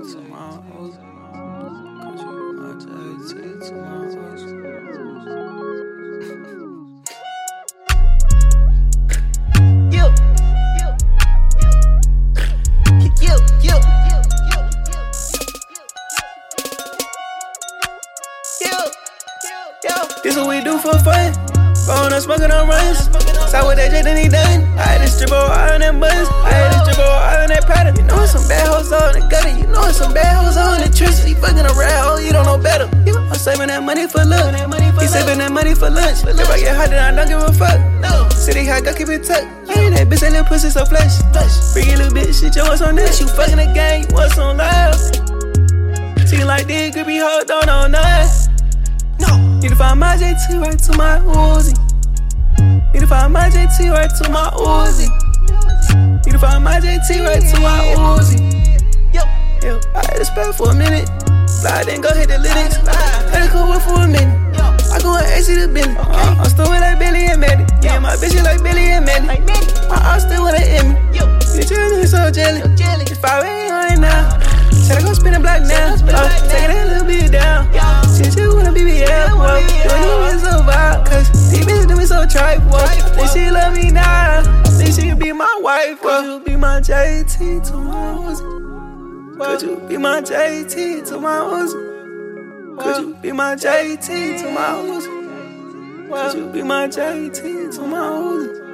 To my. You. You. This what we do for fun. Phone up, smoking on runs. Side with that J, then he done. I had to strip You know it's some bad hoes on the trenches. Fucking around, oh, you don't know better. I'm saving that money for lunch. He saving that money for lunch. If I get hot, then I don't give a fuck. City hot, go keep it tucked. Ain't that bitch, that little pussy so flesh. Freaky little bitch, shit, you what's on this? You fucking the gang, what's on live? See like this, could be hold on on us. No. Need to find my JT right to my Uzi. Need to find my JT right to my Uzi. Need to find my JT right to my Uzi. Yo, I had to spell for a minute. Fly, then go hit the lyrics. Had to go with for a minute. I go and exit the Bentley. Uh, I'm still with like Billy and Maddie. Yeah, my bitch is like Billy and Maddie. My I'm still with an Emmy. Bitch, you so jelly. It's 5 a.m. right now. Said I go spin a block now. Uh, take it a little bit down. Since you wanna be BBL, whoa. Doing you is so wild. Cause these bitches do me so tripe, whoa. They she love me now. They she can be my wife, whoa. Could you be my JT to my Uzi? Could you be my JT to my Uzi? Could you be my JT to my Uzi? Could you be my JT to my Uzi?